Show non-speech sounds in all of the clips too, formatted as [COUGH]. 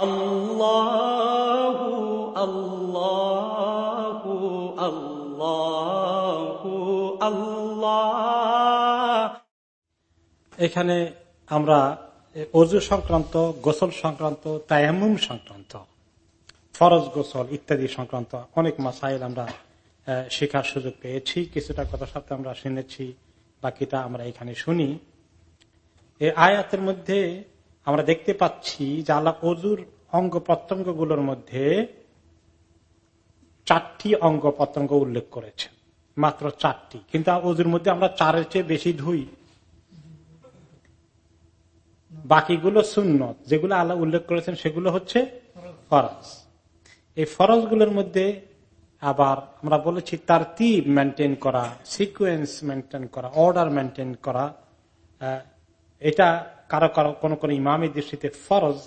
এখানে আমরা অজু সংক্রান্ত, গোসল সংক্রান্ত তায়ামুম সংক্রান্ত, ফরজ গোসল ইত্যাদি সংক্রান্ত অনেক মাসাইল আমরা শেখার সুযোগ পেয়েছি। কিছুটা কথা সাথে আমরা শুনেছি, বাকিটা আমরা এখানে শুনি। এ আয়াতের মধ্যে আমরা দেখতে পাচ্ছি যে আল্লাহ অজুর অঙ্গ প্রত্যঙ্গগুলোর মধ্যে চারটি অঙ্গ প্রত্যঙ্গ উল্লেখ করেছেন। মাত্র চারটি। কিন্তু অজুর মধ্যে আমরা চারের চেয়ে বেশি ধুই। বাকিগুলো সুন্নত। যেগুলো আল্লাহ উল্লেখ করেছেন সেগুলো হচ্ছে ফরজ। এই ফরজগুলোর মধ্যে আবার আমরা বলেছি তার তীর মেনটেন করা সিকুয়েন্স মেনটেন করা অর্ডার মেনটেন করা এটা কারও কারও কোন কোন ইমামের দৃষ্টিতে ফরজ,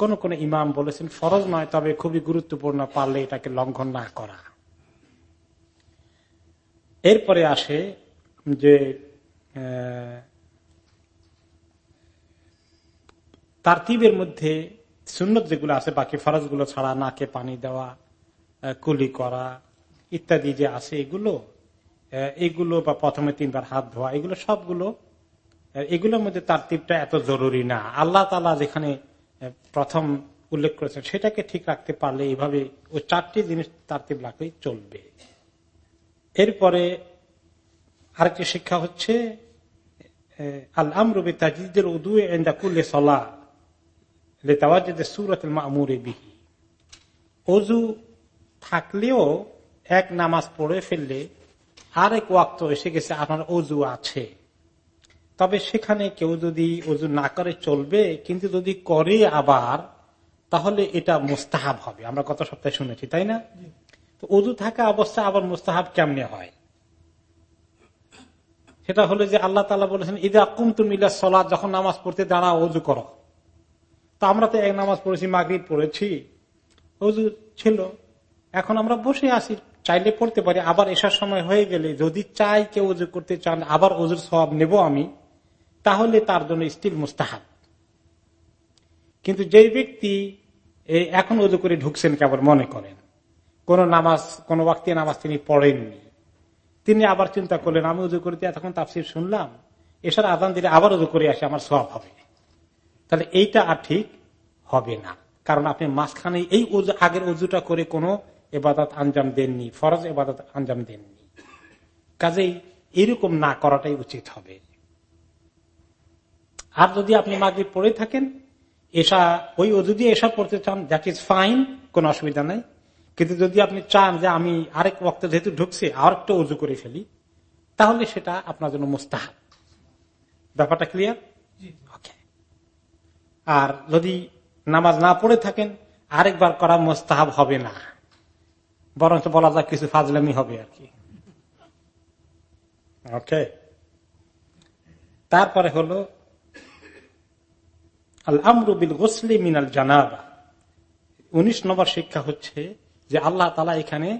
কোন কোন ইমাম বলেছেন ফরজ নয়, তবে খুবই গুরুত্বপূর্ণ পারলে এটাকে লঙ্ঘন না করা। এরপরে আসে যে তারতিবের মধ্যে সুন্নত যেগুলো আছে, বাকি ফরজগুলো ছাড়া নাকে পানি দেওয়া কুলি করা ইত্যাদি যে আছে এগুলো এগুলো বা প্রথমে তিনবার হাত ধোয়া, এগুলো সবগুলো এগুলোর মধ্যে তারতিবটা এত জরুরি না। আল্লাহ তালা যেখানে প্রথম উল্লেখ করেছেন, সেটাকে ঠিক রাখতে পারলে এইভাবে ওই চারটি জিনিস তারতিব রাখলেই চলবে। এরপরে আরেকটি শিক্ষা হচ্ছে আল আমরুবি তাজিদের উদু এন্দা কুল্লে সলা অজু থাকলেও এক নামাজ পড়ে ফেললে আরেক ওয়াক্ত এসে গেছে, আপনার অজু আছে। তবে সেখানে কেউ যদি অজু না করে চলবে কিন্তু যদি করে আবার তাহলে এটা মুস্তাহাব হবে। আমরা গত সপ্তাহে শুনেছি তাই না? তো অজু থাকা অবস্থা আবার মুস্তাহাব কেমনে হয়? সেটা হলো যে আল্লাহ তালা বলেছেন ঈদা কুম তুমি সলা যখন নামাজ পড়তে দাঁড়া অজু করো। তো আমরা তো এক নামাজ পড়েছি মাগরিব পড়েছি অজু ছিল। এখন আমরা বসে আছি চাইলে পড়তে পারি আবার এসার সময় হয়ে গেলে যদি চাই কেউ অজু করতে চান আবার অজুর সব নেব আমি। তাহলে তার জন্য স্টিল মুস্তাহাব। কিন্তু যেই ব্যক্তি এখন অজু করে ঢুকছেন কেবল মনে করেন। কোন নামাজ, কোন ওয়াক্তি নামাজ তিনি পড়েননি। তিনি আবার চিন্তা করলেন, আমি উজু করে এতক্ষণ তাফসির শুনলাম, এসার আদান দিলে আবার উজু করে আসে, আমার সব হবে। তাহলে এইটা আর ঠিক হবে না। কারণ আপনি মাঝখানে এই উজু আগের উজুটা করে কোনো এবাদত আঞ্জাম দেননি, ফরজ এবাদত আঞ্জাম দেননি। কাজেই এরকম না করাটাই উচিত হবে। আর যদি আপনি মাগরিব পড়ে থাকেন এসা ওই অজু দিয়ে এসা পড়তে চান দ্যাট ইজ ফাইন কোন অসুবিধা নাই। কিন্তু যদি আপনি চান যে আমি আরেক বক্ত যেহেতু ঢুকছি আর একটা উজু করে ফেলি তাহলে সেটা আপনার জন্য মুস্তাহাব। ব্যাপারটা ক্লিয়ার ওকে আর যদি নামাজ না পড়ে থাকেন আরেকবার করা মোস্তাহাব হবে না। বরঞ্চ বলা যাক কিছু ফাজলামি হবে আর কি। ওকে তারপরে হলো আল আমরুবিল গোসলি মিনাল জানাবা। উনিশ নম্বর শিক্ষা হচ্ছে যে আল্লাহ তালা এখানে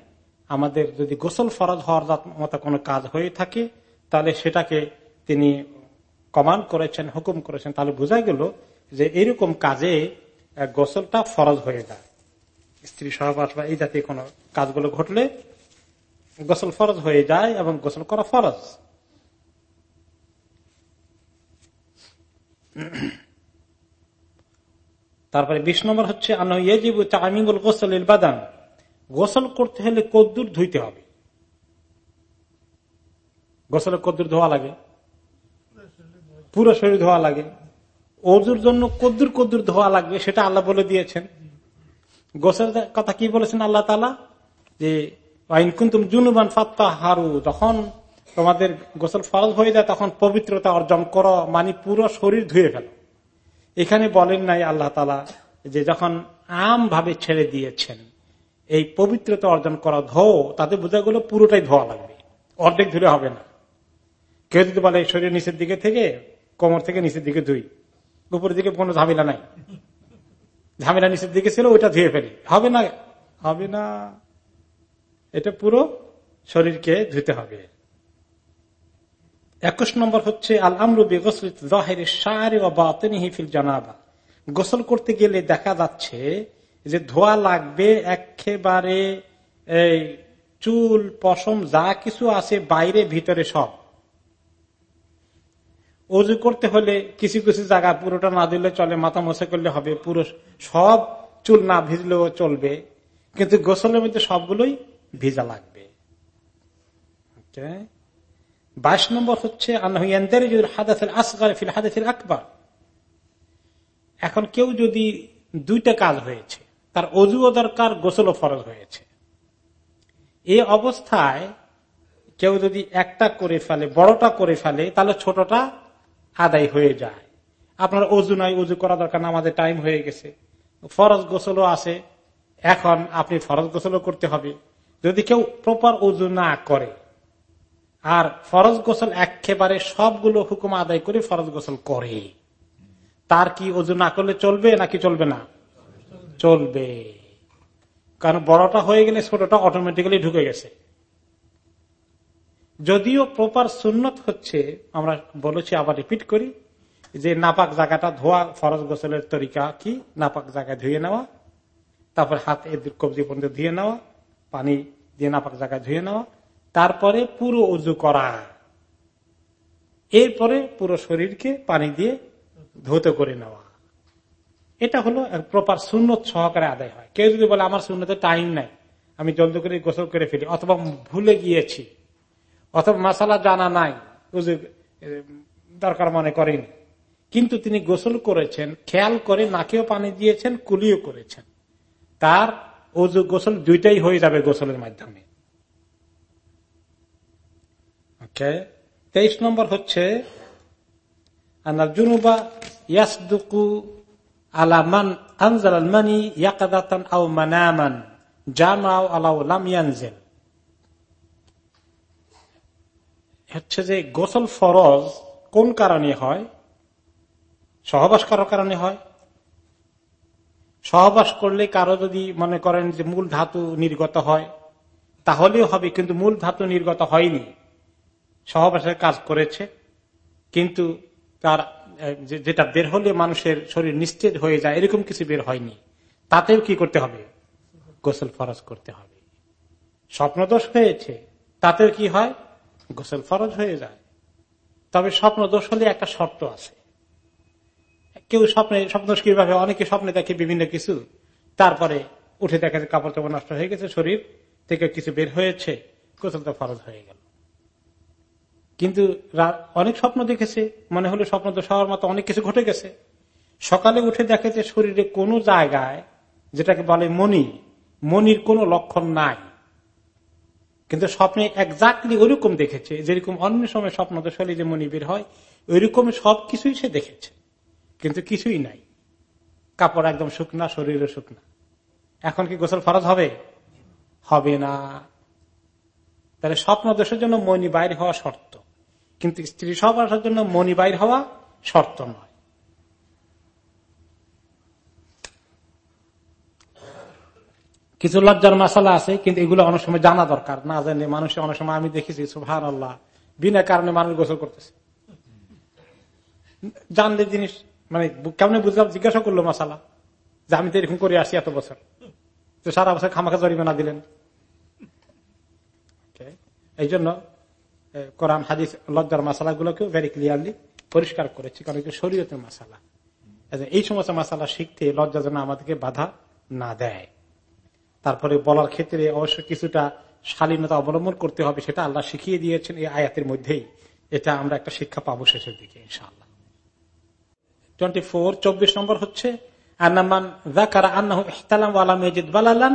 আমাদের যদি গোসল ফরজ হওয়ার মতো কোনো কাজ হয়ে থাকে, তাহলে সেটাকে তিনি কমান্ড করেছেন, হুকুম করেছেন। তাহলে বোঝা গেল যে এরকম কাজে গোসলটা ফরজ হয়ে যায়। স্ত্রী সহবাস বা এই জাতীয় কোন কাজগুলো ঘটলে গোসল ফরজ হয়ে যায় এবং গোসল করা ফরজ। তারপরে বিশ নম্বর হচ্ছে আমিবুল গোসল বাদান। গোসল করতে হলে কদ্দুর ধুইতে হবে। গোসলে কদ্দুর ধোয়া লাগে। পুরো শরীর ধোয়া লাগে। অজুর জন্য কদ্দুর কদ্দুর ধোয়া লাগবে, সেটা আল্লাহ বলে দিয়েছেন। গোসল কথা কি বলেছেন আল্লাহ তালা যে জুনুবান ফাত্তা হারু যখন তোমাদের গোসল ফরজ হয়ে যায়, তখন পবিত্রতা অর্জন করো মানে পুরো শরীর ধুয়ে ফেলো। এখানে বলেন নাই আল্লাহ তালা যে যখন আম ভাবে ছেড়ে দিয়েছেন, এই পবিত্রতা অর্জন করা ধো তাতে বোঝা গেল পুরোটাই ধোয়া লাগবে। অর্ধেক ধুলে হবে না। কেউ যদি বলে শরীর নিচের দিকে থেকে, কোমর থেকে নিচের দিকে ধুই। উপরের দিকে কোনো ঝামেলা নাই। ঝামেলা নিচের দিকে ছিল, ওইটা ধুয়ে ফেলি। হবে না? হবে না। এটা পুরো শরীরকে ধুতে হবে। একুশ নম্বর হচ্ছে আল আমরু বেগসলিত জাহের সারে ও বাতিনি হিফিল জানাবা। গোসল করতে গেলে দেখা যাচ্ছে যে ধোয়া লাগবে একেবারে চুল, পশম, যা কিছু আছে বাইরে, ভিতরে সব। অজু করতে হলে কিছু কিছু জায়গা পুরোটা না দিলে চলে, মাথা মশা করলে হবে, পুরো সব চুল না ভিজলেও চলবে। কিন্তু গোসলের মধ্যে সবগুলোই ভিজা লাগবে। বাইশ নম্বর হচ্ছে আকবর। এখন কেউ যদি দুইটা কাজ হয়েছে, তার অজুও দরকার গোসলও ফরজ হয়েছে। এই অবস্থায় কেউ যদি একটা করে ফেলে, বড়টা করে ফেলে, তাহলে ছোটটা আদায় হয়ে যায়। আপনার অজু নয় উজু করা দরকার আমাদের টাইম হয়ে গেছে। ফরজ গোসলও আছে, এখন আপনি ফরজ গোসলও করতে হবে। যদি কেউ প্রপার উজু না করে আর ফরজ গোসল একেবারে সবগুলো হুকুম আদায় করে ফরজ গোসল করে। তার কি অজু না করলে চলবে নাকি চলবে না? চলবে। কারণ বড়টা হয়ে গেলে ছোটটা অটোমেটিক্যালি ঢুকে গেছে। যদিও প্রপার সুন্নত হচ্ছে, আমরা বলেছি আবার রিপিট করি, যে নাপাক জায়গাটা ধোয়া ফরজ গোসলের তরিকা কি? নাপাক জায়গায় ধুয়ে নেওয়া, তারপর হাত এদের কবজি পর্যন্ত ধুয়ে নেওয়া, পানি দিয়ে নাপাক জায়গায় ধুয়ে নেওয়া তারপরে পুরো উজু করা। এরপরে পুরো শরীরকে পানি দিয়ে ধৌত করে নেওয়া। এটা হলো প্রপার সুন্নত সহকারে আদায় হয়। কেউ যদি বলে, আমার শূন্যতে টাইম নাই, আমি জলদি করে গোসল করে ফেলি অথবা ভুলে গিয়েছি, অথবা মশালা জানা নাই দরকার মনে করেনি। কিন্তু তিনি গোসল করেছেন, খেয়াল করে নাকেও পানি দিয়েছেন, কুলিও করেছেন। তার ওজু গোসল দুইটাই হয়ে যাবে গোসলের মাধ্যমে। তেইশ নম্বর হচ্ছে ইয়াসদুকু আলামান আনজাল মানি ইয়াকাদাতান হচ্ছে যে, গোসল ফরজ কোন কারণে হয়? সহবাস কারও কারণে হয়? সহবাস করলে কারও যদি মনে করেন যে মূল ধাতু নির্গত হয়, তাহলেও হবে, কিন্তু মূল ধাতু নির্গত হয়নি। সহবাসের কাজ করেছে, কিন্তু তার যেটা বের হলে মানুষের শরীর নিশ্চিত হয়ে যায়, এরকম কিছু বের হয়নি। তাতেও কি করতে হবে? গোসল ফরজ করতে হবে। স্বপ্নদোষ হয়েছে, তাতেও কি হয়? গোসল ফরজ হয়ে যায়। তবে স্বপ্ন দোষ হলে একটা শর্ত আছে। কেউ স্বপ্নে স্বপ্ন কীভাবে, অনেকে স্বপ্নে দেখে বিভিন্ন কিছু। তারপরে উঠে দেখা যায় কাপড় চাপড় নষ্ট হয়ে গেছে, শরীর থেকে কিছু বের হয়েছে, গোসল তো ফরজ হয়ে গেল। কিন্তু অনেক স্বপ্ন দেখেছে, মনে হলো স্বপ্ন তো সবার মতো অনেক কিছু ঘটে গেছে। সকালে উঠে দেখে যে শরীরে কোনো জায়গায়, যেটাকে বলে মনি মনির কোনো লক্ষণ নাই। কিন্তু স্বপ্নে একজাক্টলি ওইরকম দেখেছে, যেরকম অন্য সময় স্বপ্ন দশালী যে মনি বের হয়, ওইরকম সব কিছুই সে দেখেছে। কিন্তু কিছুই নাই। কাপড় একদম শুকনা, শরীরও শুকনা। এখন কি গোসল ফরজ হবে? হবে না। তাহলে স্বপ্ন দোষের জন্য মনি বাইর হওয়া শর্ত। কিন্তু স্ত্রী সহবাসের জন্য মনি বাইর হওয়া শর্ত নয়। কিছু লজ্জার মশালা আছে, কিন্তু এগুলো অনেক সময় জানা দরকার। না জানে মানুষের অনেক সময় আমি দেখেছি সুহান আল্লাহ বিনা কারণে মানুষ গোসল করতেছে। জানলে জিনিস মানে কেমন বুঝলাম, জিজ্ঞাসা করল মশালা যে আমি তো এরকম করে আসি এত বছর। তো সারা বছর খামাখা জরিমানা দিলেন। এই জন্য কোরআন, হাদিস, লজ্জার মশালা গুলোকেও ভেরি ক্লিয়ারলি পরিষ্কার করেছে, কারণ শরীয়তের মশালা এই সমস্ত মশালা শিখতে লজ্জা যেন আমাদেরকে বাধা না দেয়। তারপরে বলার ক্ষেত্রে অবশ্য কিছুটা শালীনতা অবলম্বন করতে হবে, সেটা আল্লাহ শিখিয়ে দিয়েছেন এই আয়াতের মধ্যেই। এটা আমরা একটা শিক্ষা পাবো শেষের দিকে, ইনশাআল্লাহ। টোয়েন্টি ফোর চব্বিশ নম্বর হচ্ছে, আন্নামান আন্নাহ ইহতালাম ইয়াজিদ বালালান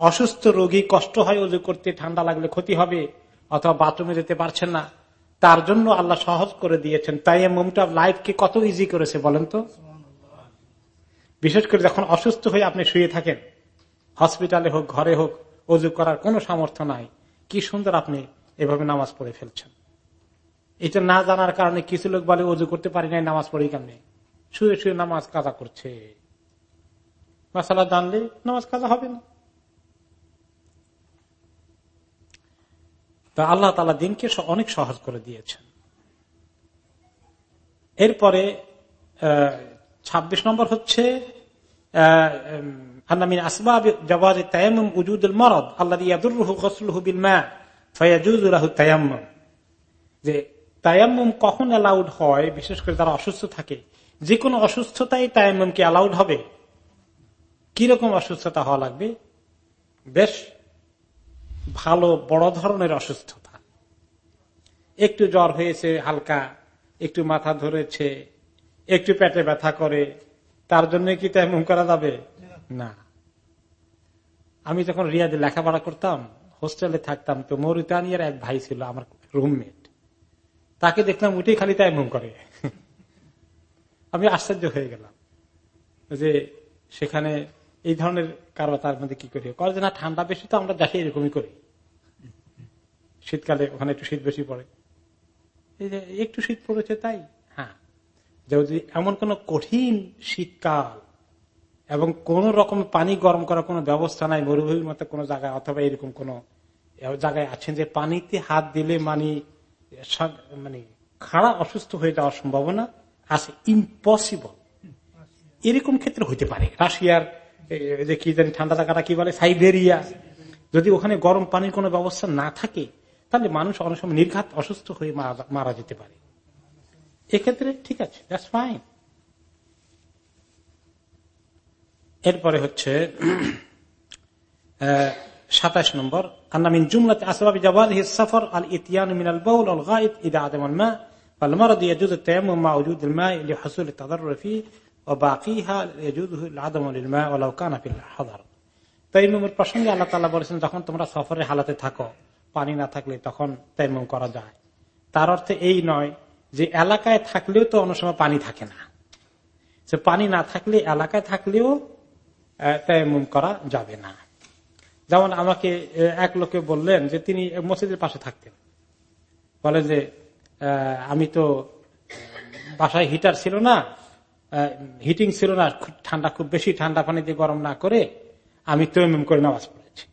অসুস্থ রোগী কষ্ট হয় উজু করতে, ঠান্ডা লাগলে ক্ষতি হবে, অথবা বাথরুমে যেতে পারছেন না, তার জন্য আল্লাহ সহজ করে দিয়েছেন। তাই মুমটা লাইফকে কত ইজি করেছে বলেন তো? বিশেষ করে যখন অসুস্থ হয়ে আপনি শুয়ে থাকেন, হসপিটালে হোক, ঘরে হোক অজু করার কোনো সামর্থ্য নাই। কি সুন্দর আপনি এভাবে নামাজ পড়ে ফেলছেন। এটা না জানার কারণে কিছু লোক বলে অজু করতে পারি নাই, নামাজ পড়ি কেমনে? শুয়ে শুয়ে নামাজ কাজা করছে। মশালা জানলে নামাজ কাজা হবে না। তা আল্লাহ তালা দিনকে অনেক সহজ করে দিয়েছেন। এরপরে ছাব্বিশ নম্বর হচ্ছে যে তায়াম্মুম কখন অ্যালাউড হয়, বিশেষ করে তারা অসুস্থ থাকে যে কোনো অসুস্থতাই তায়াম্মুমকে অ্যালাউড হবে। কীরকম অসুস্থতা হওয়া লাগবে? বেশ ভালো, বড় ধরনের অসুস্থতা। একটু জ্বর হয়েছে হালকা, একটু মাথা ধরেছে, একটু পেটে ব্যথা করে, তার জন্য কি তেমন করা যাবে? না। আমি যখন রিয়াদে লেখাপড়া করতাম, হোস্টেলে থাকতাম, তো মরিতানিয়ার এক ভাই ছিল আমার রুমমেট। তাকে দেখলাম উঠেই খালি তাই মুম করে। আমি আশ্চর্য হয়ে গেলাম যে সেখানে এই ধরনের কারও তার মধ্যে কি করি? করে যে না, ঠান্ডা বেশি তো আমরা দেশে এরকমই করি। শীতকালে ওখানে একটু শীত বেশি পড়ে। এই যে একটু শীত পড়েছে তাই? হ্যাঁ। যদি এমন কোন কঠিন শীতকাল এবং কোন রকম পানি গরম করার কোন ব্যবস্থা নাই, মরুভূমির মতো কোন জায়গায়, অথবা এরকম কোন জায়গায় আছেন যে পানিতে হাত দিলে মানে মানে খাড়া অসুস্থ হয়ে যাওয়ার সম্ভাবনা আছে। ইম্পসিবল এরকম ক্ষেত্রে হইতে পারে। রাশিয়ার যে কি জানি ঠান্ডা থাকাটা কি বলে? সাইবেরিয়া। যদি ওখানে গরম পানির কোনো ব্যবস্থা না থাকে, তাহলে মানুষ অনেক সময় নির্ঘাত অসুস্থ হয়ে মারা যেতে পারে। এক্ষেত্রে ঠিক আছে এরপরে হচ্ছে সাতাশ নম্বর। আন্নামিন জুমলাতে আসবাবি জওয়াল হি সফর আল ইতিয়ান মিনাল বাউল আল গায়ব ইদা আদম আল মা ফাল মারাদ ইয়াজুজ তায়াম্মুম মা উজুদ আল মা ইলি হাসুল তাদাররফি তাইমুমের প্রসঙ্গে আল্লাহ তালা বলেছেন, যখন তোমরা সফরের হালাতে থাকো, পানি না থাকলে তখন তাইমুম করা যায়। তার অর্থে এই নয় যে এলাকায় থাকলেও তো অনেক সময় পানি থাকে না। সে পানি না থাকলে, এলাকায় থাকলেও তাইমুম করা যাবে না। যেমন আমাকে এক লোকে বললেন যে তিনি মসজিদের পাশে থাকতেন। বলে যে আমি তো, বাসায় হিটার ছিল না হিটিং ছিল না ঠান্ডা, খুব বেশি ঠান্ডা পানি দিয়ে গরম না করে আমি তৈম করে নামাজ পড়েছি।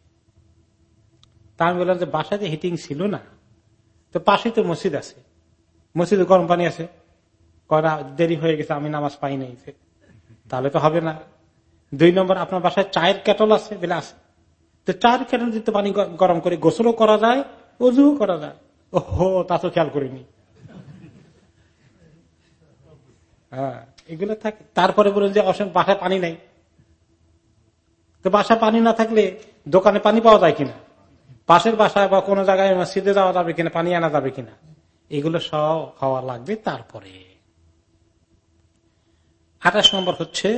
তা আমি বললাম যে বাসায় যে হিটিং ছিল না, তো পাশেই তো মসজিদ আছে। মসজিদে গরম পানি আছে করা দেরি হয়ে গেছে, আমি নামাজ পাই নাই তাহলে তো হবে না। দুই নম্বর, আপনার বাসায় চায়ের কেটল আছে বেলা আছে। তো চায়ের কেটল দিতে পানি গরম করে গোসলও করা যায়, অজুও করা যায়। ও হো তা তো খেয়াল করিনি। হ্যাঁ। এগুলো থাকে, তারপরে বলেন যে অসম বাসায় পানি নাই। তো বাসায় পানি না থাকলে দোকানে পানি পাওয়া যায় কিনা? পাশের বাসায় বা কোনো জায়গায় মসজিদে যাওয়া যাবে কিনা, পানি আনা যাবে কিনা? এগুলো সব হওয়া লাগবে তারপরে। আঠাশ নম্বর হচ্ছে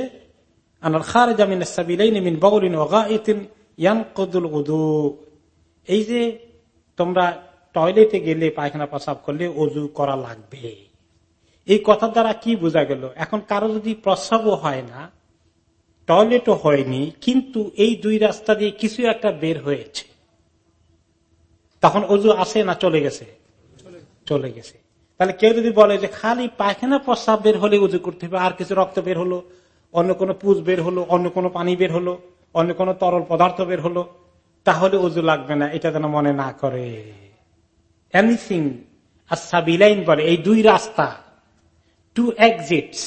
এই যে তোমরা টয়লেটে গেলে, পায়খানা প্রসাব করলে অজু করা লাগবে। এই কথার দ্বারা কি বোঝা গেল? এখন কারও যদি প্রস্রাবও হয় না, টয়লেটও হয়নি, কিন্তু এই দুই রাস্তা দিয়ে কিছু একটা বের হয়েছে। তখন অজু আসে না চলে গেছে? চলে গেছে। তাহলে কেউ যদি বলে যে খালি পায়খানা প্রস্রাব বের হলে উজু করতে হবে, আর কিছু রক্ত বের হলো, অন্য কোনো পুজ বের হলো, অন্য কোনো পানি বের হলো, অন্য কোনো তরল পদার্থ বের হলো, তাহলে উজু লাগবে না, এটা যেন মনে না করে। এনিথিং আসাবিলাইন বলে, এই দুই রাস্তা টু এক্সিটস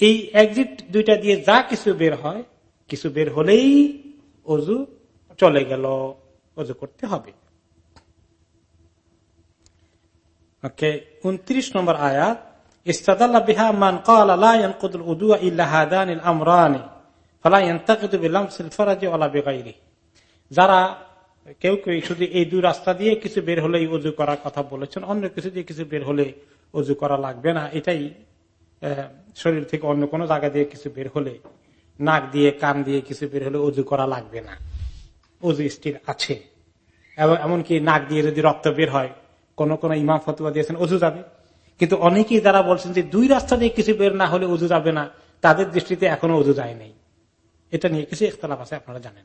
এই এক্সিট দুইটা দিয়ে যা কিছু বের হয়, কিছু বের হলেই অজু চলে গেল, অজু করতে হবে। ওকে, উনত্রিশ নম্বর আয়াত যারা কেউ কেউ শুধু এই দুই রাস্তা দিয়ে কিছু বের হলে উজু করার কথা বলেছেন, অন্য কিছু দিয়ে কিছু বের হলে উজু করা লাগবে না। এটাই শরীর থেকে অন্য কোনো জায়গা দিয়ে কিছু বের হলে, নাক দিয়ে, কান দিয়ে কিছু বের হলে অজু করা লাগবে না। অজু স্টিল আছে। এবং এমনকি নাক দিয়ে যদি রক্ত বের হয়, কোন কোন ইমাম ফতুয়া দিয়েছেন, অজু যাবে। কিন্তু অনেকেই যারা বলছেন যে দুই রাস্তা দিয়ে কিছু বের না হলে উজু যাবে না, তাদের দৃষ্টিতে এখনও উজু যায় নেই। এটা নিয়ে কিছু ইখতলাফ আছে, আপনারা জানেন।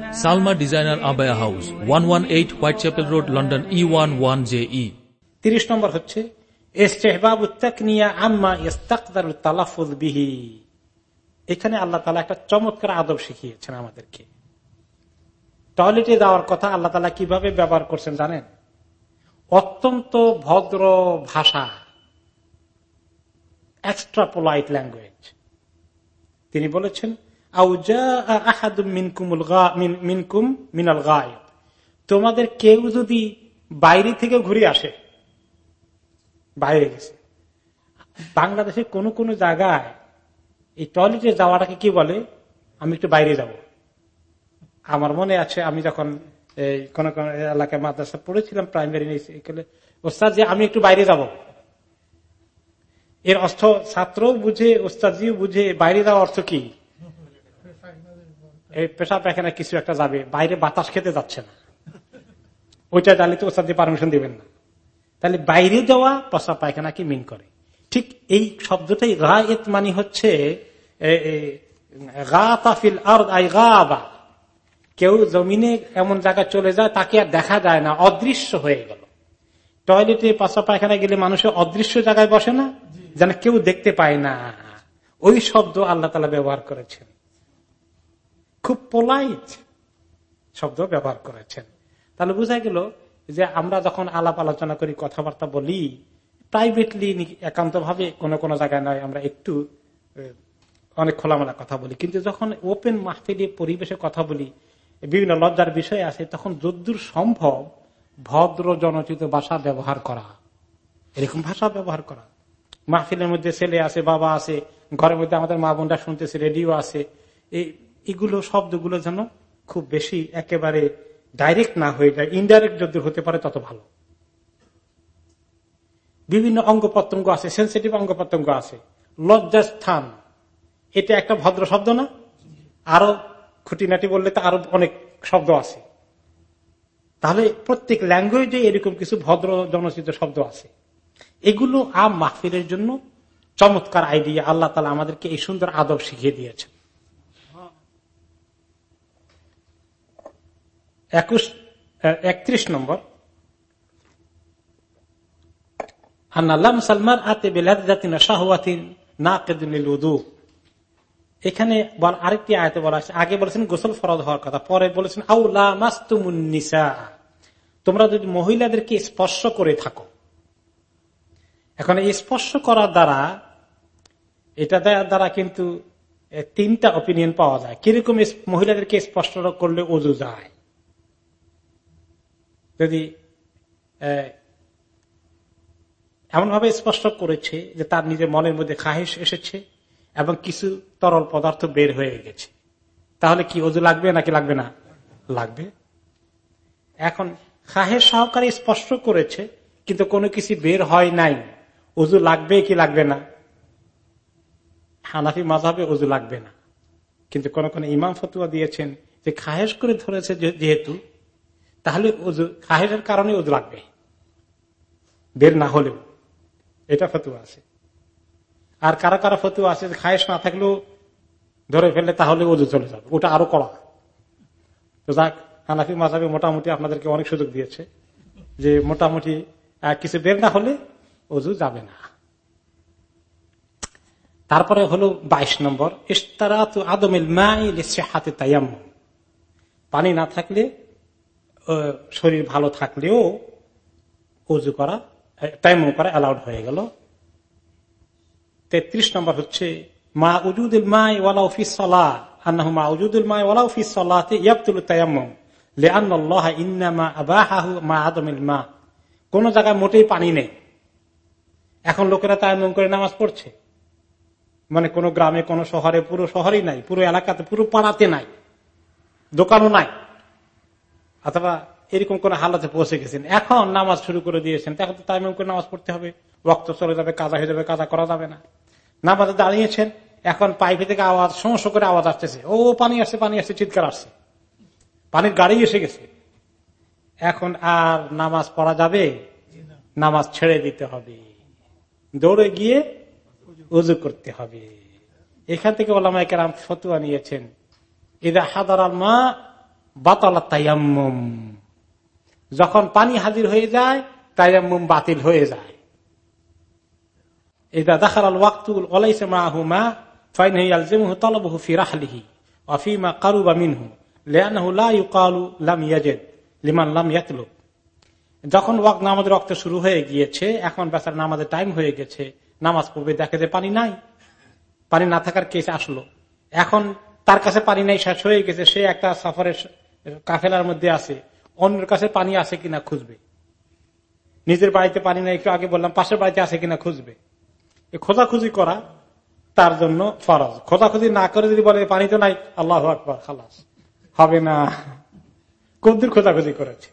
Salma designer abaya house one one eight Whitechapel Road London E one one J E তিরিশ নম্বর হচ্ছে এখানে আল্লাহ তালা একটা চমৎকার আদব শিখিয়েছেন আমাদেরকে। টয়লেটে যাওয়ার কথা আল্লাহ তালা কীভাবে ব্যবহার করছেন জানেন? অত্যন্ত ভদ্র ভাষা এক্সট্রা পোলাইট ল্যাঙ্গুয়েজ তিনি বলেছেন মিনকুম তোমাদের কেউ যদি বাইরে থেকে ঘুরে আসে, বাইরে গেছে। বাংলাদেশের কোন কোন জায়গায় এই টয়লেটে যাওয়াটাকে কি বলে? আমি একটু বাইরে যাব। আমার মনে আছে, আমি যখন কোন এলাকায় মাদ্রাসা পড়েছিলাম প্রাইমারি ওস্তাদ যে, আমি একটু বাইরে যাব। এর অর্থ ছাত্র বুঝে, ওস্তাদজিও বুঝে, বাইরে যাওয়া অর্থ কি? এই পেশা পায়খানা কিছু একটা যাবে। বাইরে বাতাস খেতে যাচ্ছে না। ওইটা জানলে তো ওস্তাদ পারমিশন দিবেন না। তাহলে বাইরে যাওয়া পেশা পায়খানা কি মিন করে? ঠিক এই শব্দটাই রায়েত মানে হচ্ছে কেউ জমিনে এমন জায়গায় চলে যায়, তাকে আর দেখা যায় না, অদৃশ্য হয়ে গেল। টয়লেটে পাশা পায়খানা গেলে মানুষের অদৃশ্য জায়গায় বসে না? যেন কেউ দেখতে পায় না। ওই শব্দ আল্লাহ তালা ব্যবহার করেছেন। খুব পোলাইট শব্দ ব্যবহার করেছেন। তাহলে বোঝা গেল যে আমরা যখন আলাপ আলোচনা করি, কথাবার্তা বলি প্রাইভেটলি একান্ত ভাবে কোনো কোনো জায়গায় নয়, আমরা একটু অনেক খোলামেলা কথা বলি। কিন্তু যখন ওপেন মাহফিলি পরিবেশে কথা বলি, বিভিন্ন লজ্জার বিষয় আছে তখন যদ্দূর সম্ভব ভদ্র জনচিত ভাষা ব্যবহার করা। এরকম ভাষা ব্যবহার করা। মাহফিলের মধ্যে ছেলে আছে, বাবা আছে, ঘরের মধ্যে আমাদের মা বোনরা শুনতেছে রেডিও আছে এগুলো শব্দগুলো যেন খুব বেশি একেবারে ডাইরেক্ট না হয়ে যায় ইনডাইরেক্ট যদি হতে পারে তত ভালো। বিভিন্ন অঙ্গ প্রত্যঙ্গ আছে সেন্সিটিভ অঙ্গ প্রত্যঙ্গ আছে। লজ্জাস্থান, এটা একটা ভদ্র শব্দ না? আরও খুঁটিনাটি বললে তো আরও অনেক শব্দ আছে। তাহলে প্রত্যেক ল্যাঙ্গুয়েজে এরকম কিছু ভদ্র জনচিত শব্দ আছে। এগুলো আম মাহফিলের জন্য চমৎকার আইডিয়া আল্লাহ তালা আমাদেরকে এই সুন্দর আদব শিখিয়ে দিয়েছেন। একুশ একত্রিশ নম্বর। আতে এখানে আরেকটি আয়তে বলা আছে, আগে বলেছেন গোসল হওয়ার কথা, পরে বলেছেন তোমরা যদি মহিলাদেরকে স্পর্শ করে থাকো, এখন এই স্পর্শ করার দ্বারা, এটা দ্বারা কিন্তু তিনটা অপিনিয়ন পাওয়া যায়। কীরকম মহিলাদেরকে স্পর্শ করলে অজু যায়? যদি এমনভাবে স্পষ্ট করেছে যে তার নিজের মনের মধ্যে খাহেস এসেছে এবং কিছু তরল পদার্থ বের হয়ে গেছে, তাহলে কি অজু লাগবে নাকি লাগবে না? লাগবে। এখন খাহের সহকারে স্পষ্ট করেছে, কিন্তু কোনো কিছু বের হয় নাই। অজু লাগবে কি লাগবে না? হানাফি মাঝাবে অজু লাগবে না। কিন্তু কোন কোন ইমাম ফতুয়া দিয়েছেন যে খাহেস করে ধরেছে যেহেতু তাহলে খাহেসের কারণে অজু লাগবে। বের না হলেও। এটা ফতুয়া আছে। আর কারা কারা ফতুয়া আছে খায়েশ না থাকলেও ধরে ফেললে তাহলে ওজু চলে যাবে। ওটা আরও কড়া। তো যাক, হানাফি মাঝাবে মোটামুটি আপনাদেরকে অনেক সুযোগ দিয়েছে যে মোটামুটি কিছু বের না হলে অজু যাবে না। তারপরে হলো বাইশ নম্বর। ইস্তারাত আদমিল মাই হাতে তাইয়াম পানি না থাকলে শরীর ভালো থাকলেও উজু করা টাইম করা অ্যালাউড হয়ে গেল। তেত্রিশ নম্বর হচ্ছে, মা উজুদুল মাই ওয়ালা অফিস সালাহ মা উজুদুল মাই ওয়ালা ইয়াবতুল কোন জায়গায় মোটেই পানি নেই। এখন লোকেরা তায়াম্মুম করে নামাজ পড়ছে। মানে কোন গ্রামে, কোন শহরে, পুরো শহরেই নাই, পুরো এলাকাতে, পুরো পাড়াতে নাই, দোকানও নাই। অথবা এরকম কোন হালাতে পৌঁছে গেছেন। এখন নামাজ শুরু করে দিয়েছেন, এখন তো তাইম করে নামাজ পড়তে হবে। রক্ত চলে যাবে, কাজা হয়ে যাবে, কাজা করা যাবে না। নামাজে দাঁড়িয়েছেন, এখন পাইপে থেকে আওয়াজ সমস্যা করে আওয়াজ আসতেছে। ও, পানি আসছে পানি আসছে, চিৎকার আসছে। পানির গাড়ি এসে গেছে। এখন আর নামাজ পড়া যাবে? নামাজ ছেড়ে দিতে হবে। দৌড়ে গিয়ে উজু করতে হবে। এখান থেকে ওলামাই কেরাম ফতুয়া নিয়েছেন। এদা হাদার মা বাতালা তাইয়াম্মুম যখন পানি হাজির হয়ে যায় তাইয়াম্মুম বাতিল হয়ে যায়। এদা দেখার আল ওয়াক্তুল ওলাইসে মাহু মা ফাইন আলজিমহু তলবহু ফি রাহলিহি অফিমা মিনহু যখন ওয়াক নামাজের রক্ত শুরু হয়ে গিয়েছে, এখন বেচার নামাজের টাইম হয়ে গেছে, নামাজ পড়বে দেখে যে পানি নাই। পানি না থাকার কেস আসলো। এখন তার কাছে পানি নাই, শেষ হয়ে গেছে, সে একটা সফরের কাফেলার মধ্যে আছে, অন্যের কাছে পানি আছে কিনা খুঁজবে। নিজের বাড়িতে পানি নেই, একটু আগে বললাম, পাশের বাড়িতে আছে কিনা খুঁজবে। খোঁজাখুঁজি করা তার জন্য ফরজ। খোঁজাখুঁজি না করে যদি বলে, পানি তো নাই, আল্লাহ আকবর, খালাস। হবে না। কদ্দুর খোঁজাখুঁজি করেছে।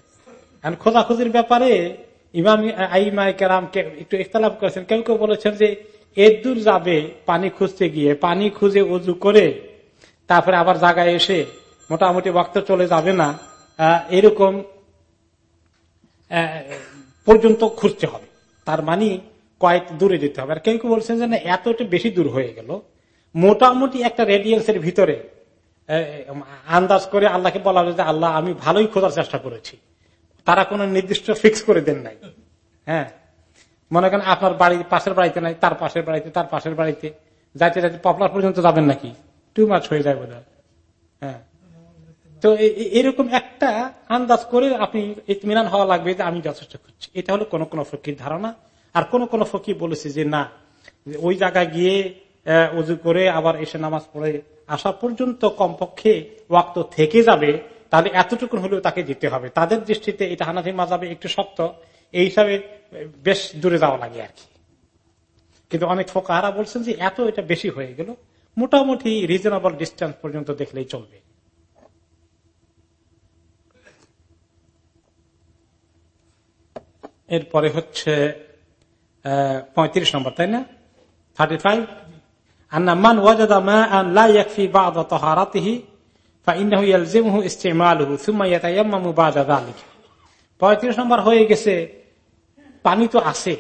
খোঁজাখুঁজির ব্যাপারে ইমাম আইমাই কেরাম একটু ইখতলাফ করেছেন। কেউ কেউ বলেছেন যে এদুর যাবে, পানি খুঁজতে গিয়ে, পানি খুঁজে উজু করে, তারপরে আবার জায়গায় এসে মোটামুটি বক্ত চলে যাবে না এরকম পর্যন্ত খুঁজতে হবে। তার মানে কয়েক দূরে যেতে হবে। আর কেউ কেউ বলছেন যে না, এতটা বেশি দূর হয়ে গেল। মোটামুটি একটা রেডিয়েন্সের ভিতরে আন্দাজ করে আল্লাহকে বলা যে, আল্লাহ, আমি ভালোই খোঁজার চেষ্টা করেছি। তারা কোন নির্দিষ্ট ফিক্স করে দেন নাই। হ্যাঁ। মনে করেন আপনার বাড়ি, পাশের বাড়িতে নাই, তার পাশের বাড়িতে, তার পাশের বাড়িতে। যাইতে যাইতে পপলার পর্যন্ত যাবেন নাকি? টু মাছ হয়ে যায় বোধ হ্যাঁ। তো এরকম একটা আন্দাজ করে আপনি ইতমিনান হওয়া লাগবে যে আমি যথেষ্ট করছি এটা হলো কোন কোন ফকির ধারণা। আর কোন কোন ফকির বলেছে যে না ওই জায়গায় গিয়ে উজু করে আবার এসে নামাজ পড়ে আসা পর্যন্ত কমপক্ষে ওয়াক্ত থেকে যাবে, তাহলে এতটুকু হলেও তাকে দিতে হবে। তাদের দৃষ্টিতে এটা হানাফি মাজাবে একটু শক্ত। এই হিসাবে বেশ দূরে যাওয়া লাগে আর কি। কিন্তু অনেক ফোকাহারা বলছেন যে এত এটা বেশি হয়ে গেল। মোটামুটি রিজনেবল ডিস্টেন্স পর্যন্ত দেখলেই চলবে। এরপরে হচ্ছে পঁয়ত্রিশ নম্বর, তাই না? থার্টি ফাইভ মা নম্বর হয়ে গেছে, পানি তো আছে,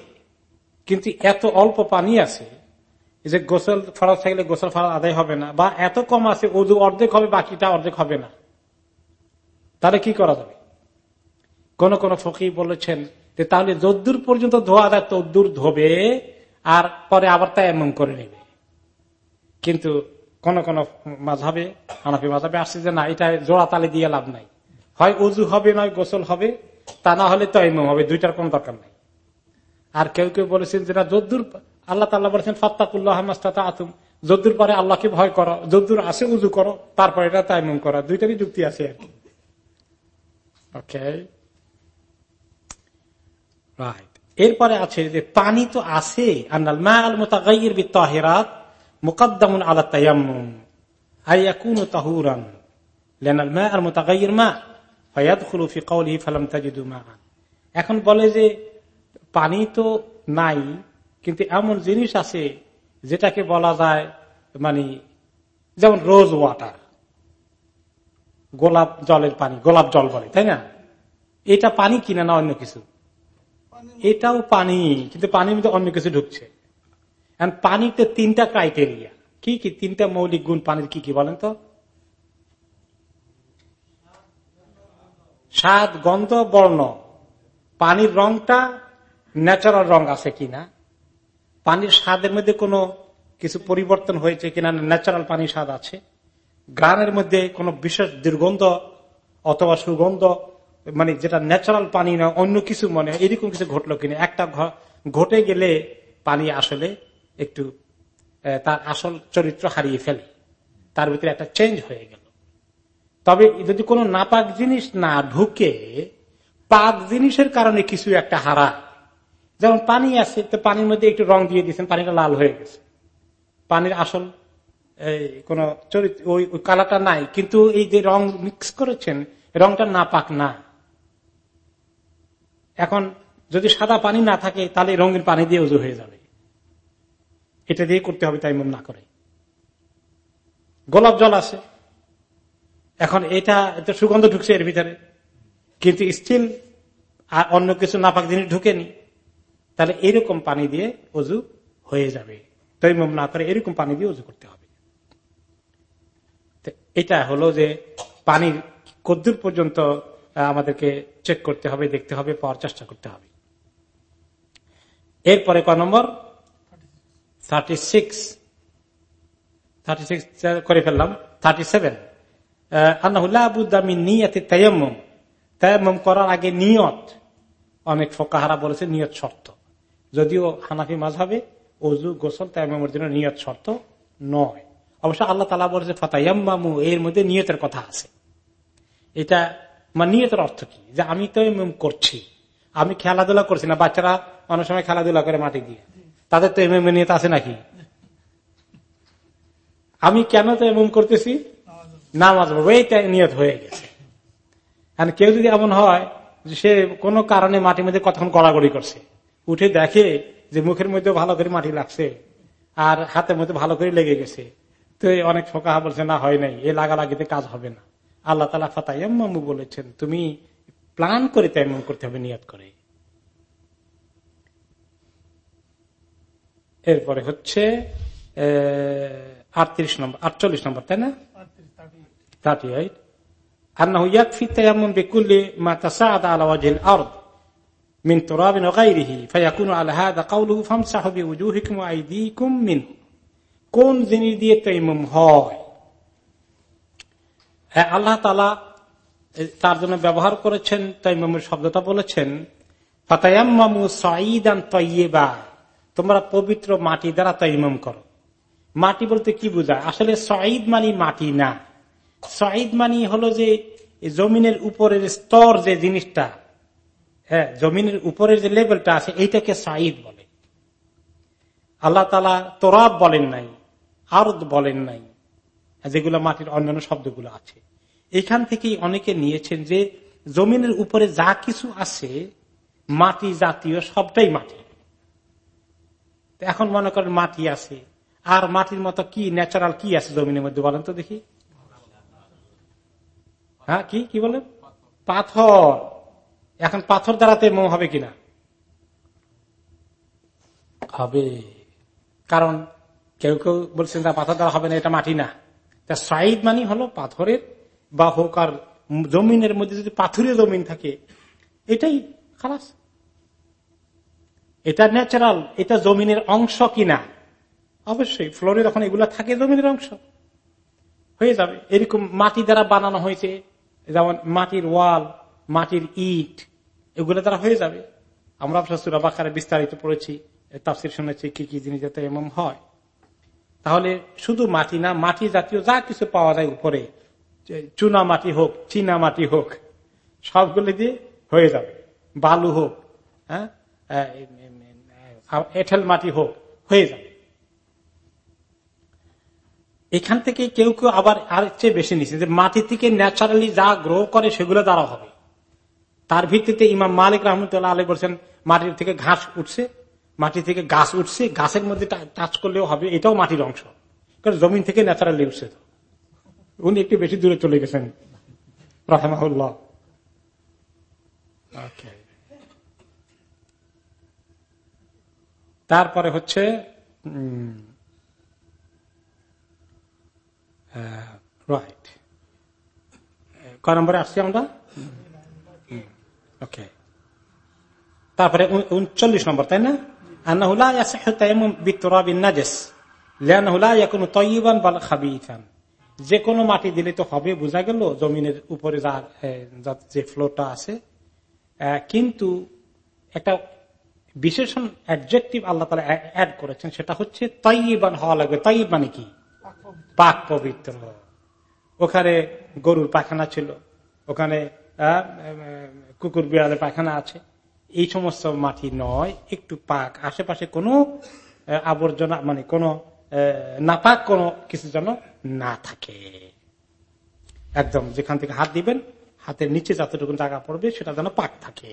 কিন্তু এত অল্প পানি আছে যে গোসল, ফরজ থাকলে গোসল ফরজ আদায় হবে না, বা এত কম আছে ওদু অর্ধেক হবে, বাকিটা অর্ধেক হবে না। তাহলে কি করা যাবে? কোন কোন ফকি বলেছেন তাহলে যদ্দূর পর্যন্ত ধোয়া যায় তদ্দূর ধোবে, আর পরে আবার তাই এমন করে নেবে। কিন্তু কোন কোন মাঝাবে হানাফি মাঝাবে আসছে যে না, এটা জোড়া তালে দিয়ে লাভ নাই। হয় উজু হবে, নয় গোসল হবে, তা না হলে তো এমন হবে, দুইটার কোন দরকার নাই। আর কেউ কেউ বলেছেন যে না, যদ্দুর, আল্লাহ তাল্লাহ বলেছেন, ফত্তাকুল্লাহ আতুম যদ্দুর পরে আল্লাহকে ভয় করো, যদ্দুর আসে উজু করো, তারপরে এটা তাইমুম করা। দুইটারই যুক্তি আছে আর কি। ওকে এরপরে আছে যে পানি তো আছে, আন্নাল মা আল মোতাগাইয়ের বিত্তাহেরাত মুকদ্দামুন আলা তায়াম্মুম আইয়াকুনু তাহুরান, লেনাল মা আর মুতাগাইয়ের মা, ফায়াদখুলু ফি কওলিহি ফালাম তাজিদু মা। এখন বলে যে পানি তো নাই, কিন্তু এমন জিনিস আছে যেটাকে বলা যায় মানে যেমন রোজ ওয়াটার গোলাপ জলের পানি, গোলাপ জল বলে, তাই না? এটা পানি কিনা না অন্য কিছু? এটাও পানি, কিন্তু পানির মধ্যে অন্য কিছু ঢুকছে। পানিতে তিনটা ক্রাইটেরিয়া কি কি? তিনটা মৌলিক গুণ পানির কি কি বলেন তো? স্বাদ, গন্ধ, বর্ণ। পানির রংটা ন্যাচারাল রং আছে কিনা? পানির স্বাদের মধ্যে কোনো কিছু পরিবর্তন হয়েছে কিনা? ন্যাচারাল পানির স্বাদ আছে। গ্রামের মধ্যে কোনো বিশেষ দুর্গন্ধ অথবা সুগন্ধ মানে যেটা ন্যাচারাল পানি না, অন্য কিছু মনে হয়, এরকম কিছু ঘটলো কিনা, একটা ঘটে গেলে পানি আসলে একটু তার আসল চরিত্র হারিয়ে ফেলে। তার ভিতরে একটা চেঞ্জ হয়ে গেল। তবে যদি কোনো নাপাক জিনিস না ঢুকে, পাক জিনিসের কারণে কিছু একটা হারায়। যেমন পানি আছে, তো পানির মধ্যে একটু রং দিয়ে দিয়েছেন, পানিটা লাল হয়ে গেছে। পানির আসল কোন চরিত্র, ওই কালারটা নাই, কিন্তু এই যে রং মিক্স করেছেন, রংটা নাপাক না। এখন যদি সাদা পানি না থাকে, তাহলে রঙের পানি দিয়ে উজু হয়ে যাবে। এটা দিয়ে করতে হবে তাই মন না করে। গোলাপ জল আছে। এখন এটা সুগন্ধ ঢুকছে এর ভিতরে। কিন্তু স্টিল আর অন্য কিছু নাপাক জিনিস ঢুকেনি। তাহলে এরকম পানি দিয়ে অজু হয়ে যাবে। তৈমম না করে এরকম পানি দিয়ে অজু করতে হবে। এটা হলো যে পানির কদ্দুর পর্যন্ত আমাদেরকে চেক করতে হবে, দেখতে হবে, পাওয়ার চেষ্টা করতে হবে। এরপরে ক নম্বর? থার্টি সিক্স থার্টি সিক্স করে ফেললাম। থার্টি সেভেন আন্নাহুল্লাবুদ্দামি নিয়তে তায়াম্মম। তায়াম্মম করার আগে নিয়ত। অনেক ফোকাহারা বলেছে নিয়ত শর্ত। যদিও হানাফি মাঝাবে অজু গোসল তায়ামের জন্য নিয়ত শর্ত নয়। অবশ্য আল্লাহ তালা বলেছে ফতাইয়াম্মামু এর মধ্যে নিয়তের কথা আছে। এটা মানে নিয়তের অর্থ কি? যে আমি তো এমএম করছি। আমি খেলাধুলা করছি না, বাচ্চারা অনেক সময় খেলাধুলা করে মাটি দিয়ে তাদের তো এমএম নিয়ত আছে নাকি? আমি কেন তো এমন করতেছি? নামাজ এইটা নিয়ত হয়ে গেছে। কেউ যদি এমন হয় যে সে কোনো কারণে মাটির মধ্যে কতক্ষণ গড়াগড়ি করছে, উঠে দেখে যে মুখের মধ্যে ভালো করে মাটি লাগছে আর হাতের মধ্যে ভালো করে লেগে গেছে, তো অনেক ফোকাহা বলছে, না, হয় নাই এ লাগালাগিতে কাজ হবে না। আল্লাহ তালা ফাতাইম্মামু বলেছেন তুমি প্ল্যান করে তেমন করতে হবে নিয়ত করে এরপরে হচ্ছে আটত্রিশ নম্বর আটচল্লিশ নম্বর তাই না থার্টি এইট أنه يكفي التيمم بكل ما تساعد على وجه الأرض من تراب وغيره فيكون على هذا قوله فامسحوا بوجوهكم وأيديكم منه কোন জিনিস দিয়ে তৈমম হয় আল্লাহ তালা তার জন্য ব্যবহার করেছেন তৈমের শব্দটা বলেছেন তোমরা পবিত্র মাটি দ্বারা তৈমম করো। মাটি বলতে কি বোঝায়? আসলে সঈদ মানি মাটি না। সঈদ মানি হলো যে জমিনের উপরের স্তর যে জিনিসটা হ্যাঁ জমিনের উপরের যে লেভেলটা আছে, এইটাকে সাইদ বলে। আল্লাহ তালা তোরাব বলেন নাই, আরদ বলেন নাই। যেগুলো মাটির অন্যান্য শব্দগুলো আছে। এখান থেকেই অনেকে নিয়েছেন যে, জমিনের উপরে যা কিছু আছে, মাটি জাতীয় সবটাই মাটি। এখন মনে করেন মাটি আছে। আর মাটির মতো কি ন্যাচারাল কি আছে জমিনের মধ্যে বলেন তো দেখি। হ্যাঁ কি কি বলেন? পাথর। এখন পাথর দ্বারাতে মো হবে কিনা? হবে। কারণ কেউ কেউ বলছেন পাথর দ্বারা হবে না, এটা মাটি না। তা সাইদ মানি হলো পাথরের বা হোক আর জমিনের মধ্যে যদি পাথরের জমিন থাকে, এটাই খালাস। এটা ন্যাচারাল এটা জমিনের অংশ কিনা? অবশ্যই ফ্লোরে তখন এগুলো থাকে, জমিনের অংশ। হয়ে যাবে। এরকম মাটি দ্বারা বানানো হয়েছে, যেমন মাটির ওয়াল, মাটির ইট, এগুলো দ্বারা হয়ে যাবে। আমরা সুরাবাকারে বিস্তারিত পড়েছি, তাফসির শুনেছি, কি কি জিনিস যাতে এমন হয়। তাহলে শুধু মাটি না, মাটি জাতীয় যা কিছু পাওয়া যায় উপরে। চুনা মাটি হোক, চীনা মাটি হোক, সবগুলো দিয়ে হয়ে যাবে। বালু হোক হ্যাঁ? এঠেল মাটি হোক, হয়ে যাবে। এখান থেকে কেউ কেউ আবার আর চেয়ে বেশি নিচ্ছে যে মাটি থেকে ন্যাচারালি যা গ্রো করে সেগুলো দ্বারা হবে। তার ভিত্তিতে ইমাম মালিক রহমতুল্লাহ আলী বলছেন, মাটির থেকে ঘাস উঠছে মাটি থেকে গাছ উঠছে গাছের মধ্যে টাচ করলেও হবে এটাও মাটির অংশ। কারণ জমিন থেকে ন্যাচারালি উঠছে তো। উনি একটু বেশি দূরে চলে গেছেন রহমাহুল্লাহ। তারপরে হচ্ছে রাইট ক নম্বরে আসছি আমরা? ওকে তারপরে উনচল্লিশ নম্বর তাই না? যে কোনো মাটি দিলে তো হবে, বোঝা গেল জমিনের উপরে যে ফ্লোরটা আছে। কিন্তু একটা বিশেষণ অ্যাডজেক্টিভ আল্লাহ তালা অ্যাড করেছেন, সেটা হচ্ছে তাইবান হওয়া লাগবে। তাইব মানে কি? পাক পবিত্র। ওখানে গরুর পায়খানা ছিল, ওখানে কুকুর বিড়ালের পায়খানা আছে। এই সমস্ত মাটি নয়, একটু পাক। আশেপাশে কোনো আবর্জনা মানে কোনো নাপাক কোনো কিছু যেন না থাকে। একদম যেখান থেকে হাত দিবেন, হাতের নিচে যতটুকু টাকা পড়বে সেটা যেন পাক থাকে।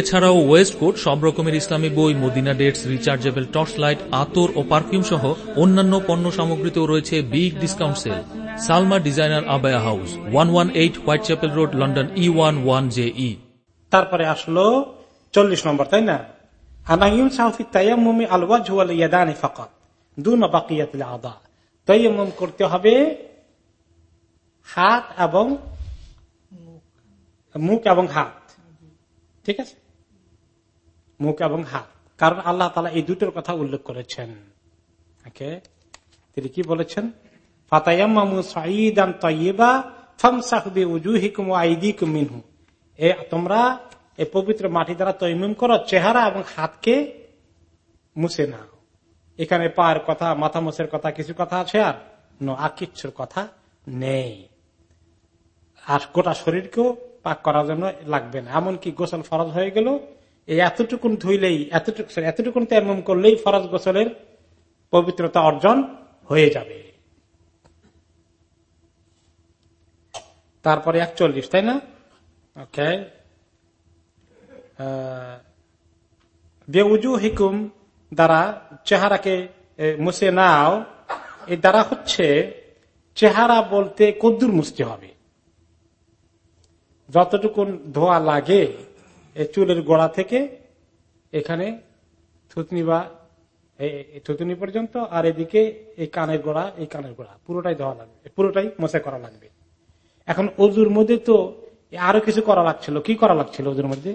এছাড়াও ওয়েস্ট কোট, সব রকমের ইসলামী বই, Medina dates, rechargeable torch light আতর ও পারফিউম সহ অন্যান্য পণ্য সামগ্রীতেও রয়েছে big discount sale. Salma designer abaya house, one one eight Whitechapel Road, London E one one J E তারপরে আসলো চল্লিশ নম্বর, তাই না? আনাইম সাহফি তাইয়ামি আলওয়া ঝুয়াল ইয়াদানি ফাকাত, দুন বাকিয়াতিল আদা। তৈমম করতে হবে হাত এবং মুখ এবং হাত। ঠিক আছে? মুখ এবং হাত। কারণ আল্লাহ তালা এই দুটোর কথা উল্লেখ করেছেন। তিনি কি বলেছেন? তোমরা এই পবিত্র মাটি দ্বারা তৈমিম করো, চেহারা এবং হাতকে মুছে নাও। এখানে পায়ের কথা, মাথা মুছের কথা কিছু কথা আছে আর? আর কিচ্ছুর কথা নেই। আর গোটা শরীরকেও পাক করার জন্য লাগবে না। এমনকি গোসল ফরজ হয়ে গেল এই এতটুকুন ধুইলেই, এতটুকু এতটুকুন তেমন করলেই ফরজ গোসলের পবিত্রতা অর্জন হয়ে যাবে। তারপরে একচল্লিশ, তাই না? ওকে। বেউজু হিকুম দ্বারা চেহারাকে মুছে নাও। এর দ্বারা হচ্ছে চেহারা বলতে কদ্দুর মুছতে হবে। যতটুকুন ধোয়া লাগে এই চুলের গোড়া থেকে এখানে থুতনি বা থুতনি পর্যন্ত আর এদিকে এই কানের গোড়া, এই কানের গোড়া। পুরোটাই ধোয়া লাগবে। পুরোটাই মোছে করা লাগবে। এখন অজুর মধ্যে তো আরও কিছু করা লাগছিল। কি করা লাগছিল ওজুর মধ্যে?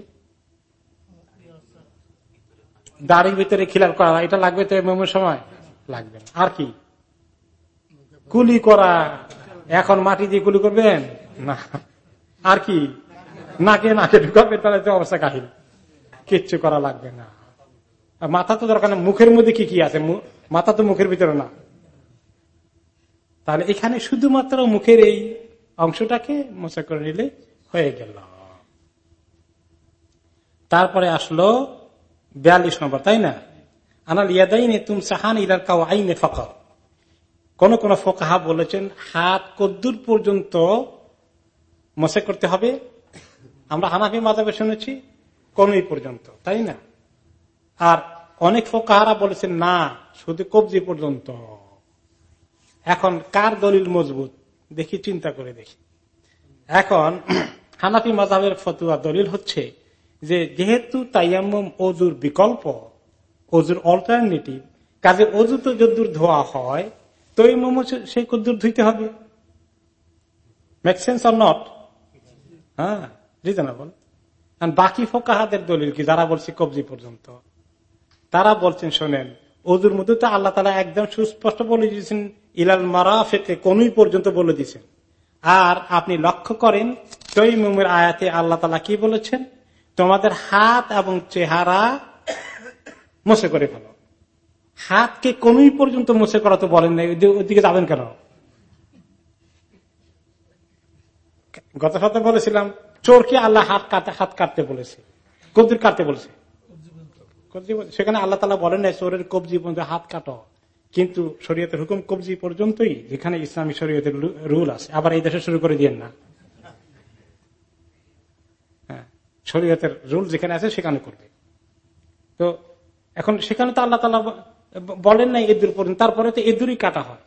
দাড়ির ভিতরে খিলার করা এটা লাগবে তো মেমের সময়? লাগবে আর কি? কুলি করা। এখন মাটি দিয়ে কুলি করবেন? না। আর কি? নাকে নাকে ঢুকাবে তাহলে তো অবস্থা কাহিল। কিচ্ছু করা লাগবে না। মাথা তো দরকার মুখের মধ্যে কি কি আছে? মাথা তো মুখের ভিতরে না। তাহলে এখানে শুধুমাত্র মুখের এই অংশটাকে মোচা করে নিলে হয়ে গেল। তারপরে আসলো বিয়াল্লিশ নম্বর, তাই না? আনাল ইয়াদাইনে তুম সাহান ইলার কাউ আইনে ফক কোন কোন ফোকাহা বলেছেন, হাত কদ্দুর পর্যন্ত মশে করতে হবে। আমরা হানাফি মাদাবে শুনেছি কনুই পর্যন্ত, তাই না? আর অনেক ফোকাহারা বলেছেন, না, শুধু কবজি পর্যন্ত। এখন কার দলিল মজবুত? দেখি, চিন্তা করে দেখি। এখন [CLEARS THROAT] হানাফি মাজাবের ফতুয়া দলিল হচ্ছে যে, যেহেতু তাইয়াম্মম অজুর বিকল্প অজুর অল্টারনেটিভ, কাজে অজু তো যদ্দুর ধোয়া হয় তৈমম সেই কদ্দুর ধুইতে হবে। মেক সেন্স অর নট হ্যাঁ। রিজনেবল বাকি ফোকাহাদের দলিল কি? যারা বলছে কবজি পর্যন্ত। তারা বলছেন, শোনেন অজুর মধ্যে তো আল্লাহ তালা একদম সুস্পষ্ট বলে দিয়েছেন, ইলাল মারা ফেকে কোনই পর্যন্ত বলে দিয়েছেন। আর আপনি লক্ষ্য করেন তৈমের আয়াতে আল্লাহ তালা কি বলেছেন? তোমাদের হাত এবং চেহারা মশে করে ফেলো। হাতকে কোনই পর্যন্ত মশে করা তো বলেন না ওইদিকে যাবেন কেন? গত সপ্তাহে বলেছিলাম চোরকে আল্লাহ হাত হাত কাটতে বলেছে, কবজির কাটতে বলেছে। সেখানে আল্লাহ তালা বলেন না চোরের কবজি পর্যন্ত হাত কাটো। কিন্তু শরীয়তের হুকুম কবজি পর্যন্তই, যেখানে ইসলামী শরীয়তের রুল আছে। আবার এই দেশে শুরু করে দিয়েন না। হ্যাঁ শরীয়তের রুল যেখানে আছে, সেখানে করবে। তো এখন সেখানে তো আল্লাহ তালা বলেন নাই এদুর পর্যন্ত তারপরে তো এদুরই কাটা হয়।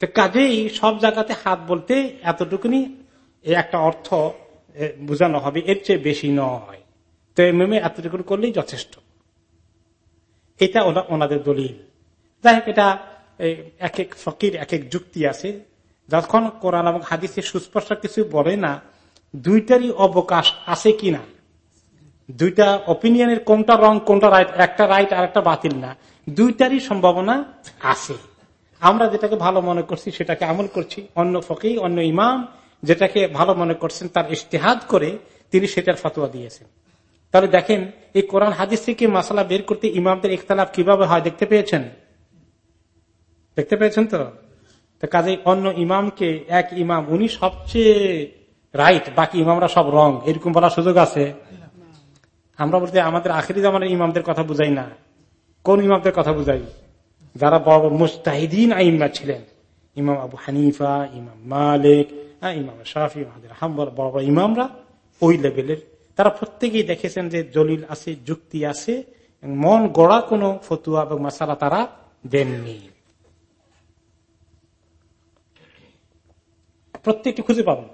তো কাজেই সব জায়গাতে হাত বলতে এতটুকুনি একটা অর্থ বোঝানো হবে, এর চেয়ে বেশি নয়। তো এমএমএ এতটুকু করলেই যথেষ্ট। এটা ওনাদের দলিল। যাই হোক, এটা এক এক ফকির, এক এক যুক্তি আছে। যখন কোরআন এবং হাদিসে সুস্পষ্ট কিছু বলে না, দুইটারই অবকাশ আছে কিনা? দুইটা অপিনিয়নের কোনটা রং কোনটা রাইট একটা রাইট আর একটা বাতিল না। দুইটারই সম্ভাবনা আছে। আমরা যেটাকে ভালো মনে করছি, সেটাকে আমল করছি। অন্য ফকি অন্য ইমাম যেটাকে ভালো মনে করছেন, তার ইশতেহাদ করে তিনি সেটার ফতোয়া দিয়েছেন। তাহলে দেখেন, এই কোরআন হাদিস থেকে মাসালা বের করতে ইমামদের ইখতলাফ কীভাবে হয় দেখতে পেয়েছেন? দেখতে পেয়েছেন তো? কাজে অন্য ইমামকে এক ইমাম, উনি সবচেয়ে রাইট, বাকি ইমামরা সব রং, এরকম বলার সুযোগ আছে? আমরা বলতে আমাদের আখেরি জামানের ইমামদের কথা বুঝাই না। কোন ইমামদের কথা বুঝাই? যারা বড় মুস্তাহিদিন আইম্মা ছিলেন। ইমাম আবু হানিফা, ইমাম মালিক ইমাম শাফি হাম্বর বড় বড় ইমামরা ওই লেভেলের। তারা প্রত্যেকেই দেখেছেন যে দলিল আছে, যুক্তি আছে মন গড়া কোনো ফতুয়া এবং মশালা তারা দেননি। প্রত্যেকটি খুঁজে পাবেন।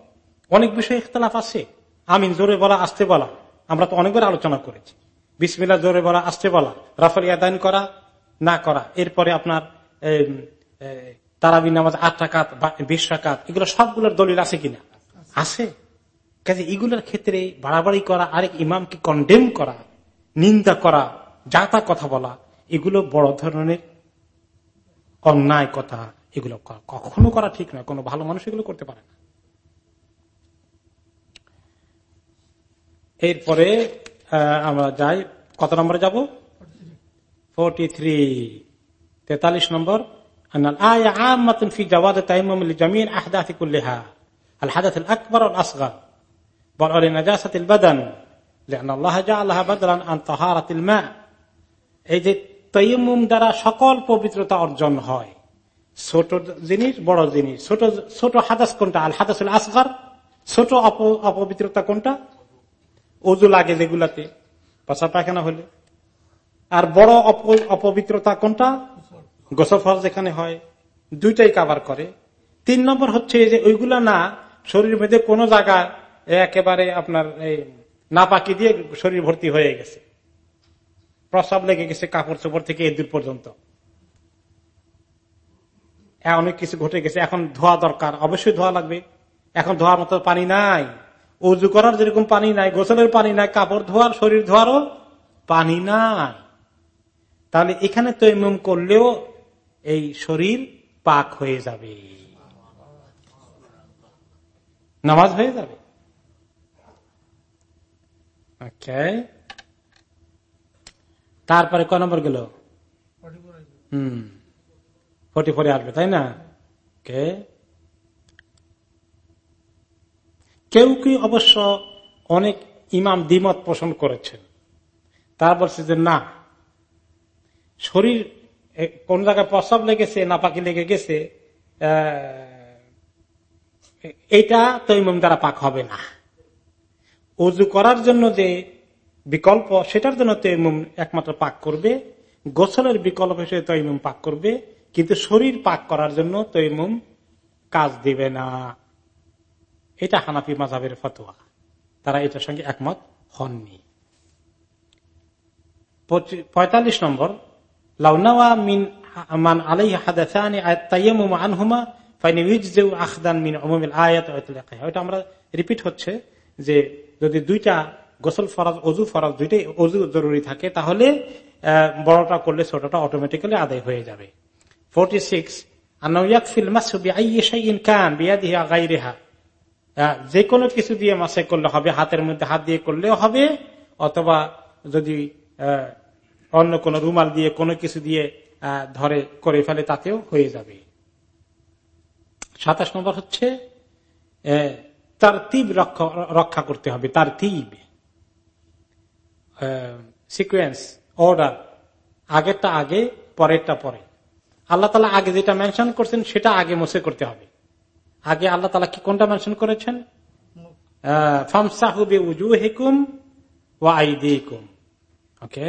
অনেক বিষয়ে ইখতলাফ আছে। আমিন, জোরে বলা, আসতে বলা। আমরা তো অনেকবার আলোচনা করেছি। বিসমিল্লা জোরে বলা, আসতে বলা। রাফাল ইয়াদান করা, না করা। এরপরে আপনার তারাবি নামাজ আট টাকাত বিশ টাকাত এগুলো সবগুলোর দলিল আছে কিনা? আছে। কাজে এগুলোর ক্ষেত্রে বাড়াবাড়ি করা আরেক ইমামকে কন্ডেম করা নিন্দা করা যা তা কথা বলা এগুলো বড় ধরনের অন্যায় কথা। এগুলো কখনো করা ঠিক নয় কোনো ভালো মানুষ এগুলো করতে পারে না। এরপরে আমরা যাই। কত নম্বরে যাব? ফোরটি থ্রি তেতাল্লিশ নম্বর। আকবর আসগর ولنجاسة البدن لأن الله جعلها بدلا عن طهارة الماء এই যে তৈমুম দ্বারা সকল পবিত্রতা অর্জন হয় ছোট জিনিস বড় জিনিস ছোট ছোট হাদাস কোনটা আল হাদাসুল আসগার ছোট অপবিত্রতা কোনটা অজু লাগে যেগুলাতে পাশা পায়খানা হলে আর বড় অপবিত্রতা কোনটা গোসফল যেখানে হয়, দুইটাই কাবার করে। তিন নম্বর হচ্ছে যে ওইগুলা না শরীর মধ্যে কোনো জায়গায় একেবারে আপনার এই নাপাকি দিয়ে শরীর ভর্তি হয়ে গেছে। প্রসাব লেগে গেছে কাপড় চোপড় থেকে এদুর পর্যন্ত। অনেক কিছু ঘটে গেছে, এখন ধোয়া দরকার, অবশ্যই ধোয়া লাগবে। এখন ধোয়ার মতো পানি নাই। উজু করার যেরকম পানি নাই, গোসলের পানি নাই, কাপড় ধোয়ার, শরীর ধোয়ারও পানি নাই। তাহলে এখানে তৈমুম করলেও এই শরীর পাক হয়ে যাবে। নামাজ হয়ে যাবে। তারপরে ক নম্বর গেল? হম। ফোর্টি ফোরে আসবে, তাই না? কে কেউ কি অবশ্য অনেক ইমাম দ্বিমত পোষণ করেছেন? তার বলছে যে না, শরীর কোন জায়গায় প্রসব লেগেছে না পাখি লেগে গেছে এইটা তো ইমাম দ্বারা পাক হবে না। উজু করার জন্য যে বিকল্প, সেটার জন্য তৈমুম একমাত্র পাক করবে। গোসলের বিকল্প হিসেবে তৈমুম পাক করবে। কিন্তু শরীর পাক করার জন্য তৈমুম কাজ দিবে না। এটা হানাফি মাজাবের ফতোয়া। তারা এটার সঙ্গে একমত হননি। পঁয়তাল্লিশ নম্বর মিন মান আলাই আখদান মিন আয়াত আমরা রিপিট হচ্ছে যে যদি দুইটা গোসল ফরাজ, অজু ফরাজ, দুইটাই অজু জরুরি থাকে, তাহলে বড়টা করলে ছোটটা অটোমেটিক্যালি আদায় হয়ে যাবে। সিক্স যে কোনো কিছু দিয়ে মাসে করলে হবে, হাতের মধ্যে হাত দিয়ে করলেও হবে, অথবা যদি অন্য কোন রুমাল দিয়ে কোনো কিছু দিয়ে ধরে করে ফেলে তাতেও হয়ে যাবে। সাতাশ নম্বর হচ্ছে তার তীব রক্ষা করতে হবে তার তীব। সিকুয়েন্স অর্ডার আগেরটা আগে পরেরটা পরে। আল্লাহ তালা আগে যেটা মেনশন করছেন সেটা আগে মুছে করতে হবে। আগে আল্লাহ তালা কি কোনটা মেনশন করেছেন? ফামসাহুবে উজু হেকুম ওয়াইদিকুম ওকে?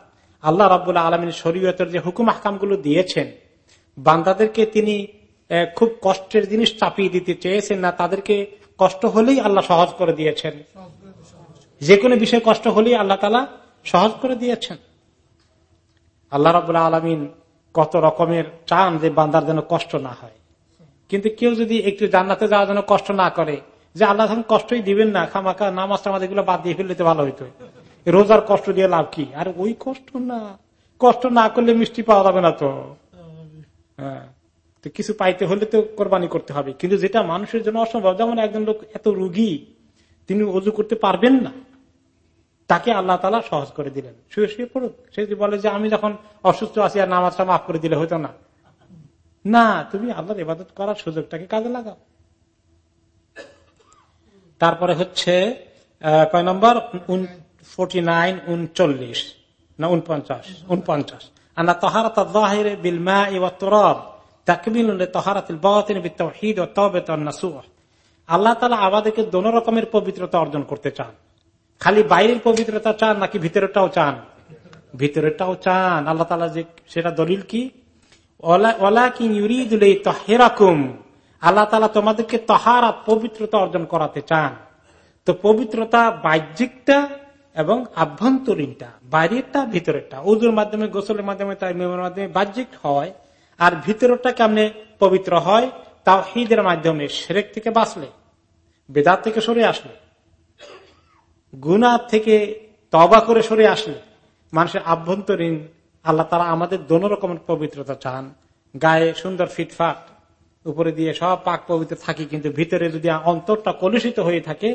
আল্লাহ রাবুল্লাহ আলমিন শরীয়তের যে হুকুম আহকামগুলো দিয়েছেন, বান্দাদেরকে তিনি খুব কষ্টের জিনিস চাপিয়ে দিতে চেয়েছেন না, তাদেরকে কষ্ট হলেই আল্লাহ সহজ করে দিয়েছেন। যে কোনো বিষয়ে কষ্ট হলেই আল্লাহ তালা সহজ করে দিয়েছেন। আল্লাহ রাবুল্লাহ আলমিন কত রকমের চান যে বান্দার যেন কষ্ট না হয়। কিন্তু কেউ যদি একটু জান্নাতে যাওয়ার জন্য কষ্ট না করে, যে আল্লাহ কষ্টই দিবেন না, খামাখা নামাজ টামাজ এগুলো বাদ দিয়ে ফেললে ভালো হইতো। রোজার কষ্ট দিয়ে লাভ কি? আর ওই কষ্ট না। কষ্ট না করলে মিষ্টি পাওয়া যাবে না তো। হ্যাঁ। তো কিছু পাইতে হলে তো কোরবানি করতে হবে। কিন্তু যেটা মানুষের জন্য অসম্ভব, যেমন একজন লোক এত রুগী, তিনি অজু করতে পারবেন না। তাকে আল্লাহ তালা সহজ করে দিলেন। শুয়ে শুয়ে পড়ুক। সে বলে যে, আমি যখন অসুস্থ আছি আর নামাজটা মাফ করে দিলে হইতো না। না, তুমি আল্লাহর ইবাদত করার সুযোগটাকে কাজে লাগাও। তারপরে হচ্ছে কয় নম্বর? নাইন উনচল্লিশ না উনপঞ্চাশ উনপঞ্চাশ আল্লাহ আমাদেরকে রকমের পবিত্রতা অর্জন করতে চান। খালি বাইরের পবিত্রতা চান নাকি ভিতরেরটাও চান? ভিতরেরটাও চান। আল্লাহ তালা যে, সেটা দলিল কি? কি আল্লাহ তালা তোমাদেরকে তহারা পবিত্রতা অর্জন করাতে চান। তো পবিত্রতা বাহ্যিকটা এবং আভ্যন্তরীণটা বাইরেরটা ভিতরেরটা। উজুর মাধ্যমে, গোসলের মাধ্যমে তাই মেমের মাধ্যমে বাহ্যিক হয়, আর ভিতরটা কেমনে পবিত্র হয় তাও হিদের মাধ্যমে সেরেক থেকে বাঁচলে বেদার থেকে সরে আসলে গুনা থেকে তবা করে সরে আসলে, মানুষের আভ্যন্তরীণ, আল্লাহ তারা আমাদের দোনো রকমের পবিত্রতা চান। গায়ে সুন্দর ফিটফাট, উপরে দিয়ে সব পাক পবিত্র থাকি, কিন্তু ভিতরে যদি অন্তরটা কলুষিত হয়ে থাকে